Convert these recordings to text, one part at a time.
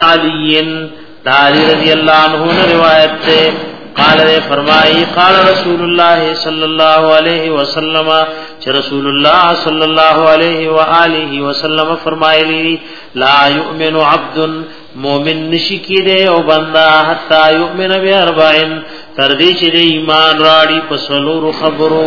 علی تعالی رضی اللہ عنہ نے روایت سے قال نے فرمائی قال رسول اللہ صلی اللہ علیہ وسلم چ رسول اللہ صلی اللہ علیہ والہ وسلم فرمائے لی لا یؤمن عبد مومن نشی کی دے او بندہ حتا یؤمن بی اربعین تر دې چې ایمان راړي په سلور خبرو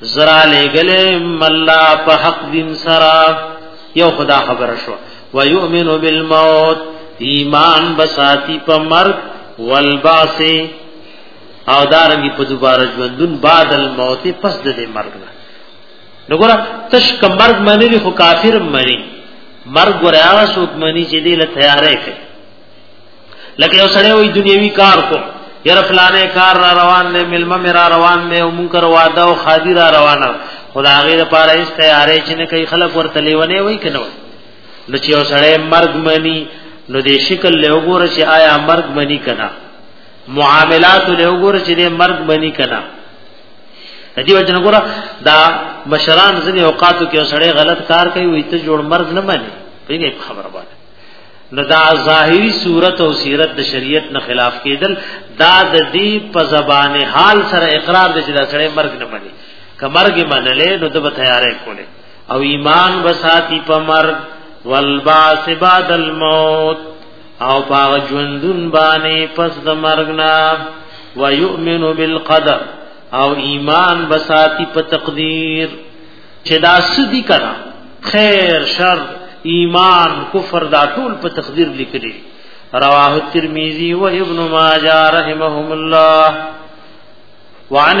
زرا لګلم الله په حق دین سرا یو خدا خبر شو ويؤمن بالموت ایمان بساتی په مرګ والباس او دارنګي په دوباره ژوندون بعد الموت پس د مرګ نه وګوره تش کم مرګ منلی خو کافر منی مرګ وریا سوک منی چې دې له تیارې کوي لکه یو سړی وي دنیوي کار کو ير فلانه کار را روان دی ملما مې را روان دی او مونږ را واده او خادي را روانه خدا غیر لپاره هیڅ تیارې چې نه کوي خلک ورته لیونه وي کنه نو چې یو سړی مرګ مني نو دې شکل له وګوره چې آیا مرګ مني کنه معاملات له وګوره چې دې مرګ مني کنه دې وجه وګوره دا مشران ځنې اوقاتو کې سړی غلط کار کوي وي ته جوړ مرګ نه مني په دې خبره باندې نو دا ظاهری صورت او سیرت د شریعت نه خلاف کېدل دا د دې په زبان حال سره اقرار دي چې دا سره مرګ نه مني کمرګ منلې نو د بتیارې کولې او ایمان وساتی په مرګ والباس بعد الموت او باغ ژوندون باندې پس د مرګ نه ويؤمن بالقدر او ایمان بساتی په تقدیر چې دا سدي کړه خیر شر ایمان کفر دا ټول په تقدیر لیکلي رواه الترمذی و ابن ماجه رحمهم الله وعن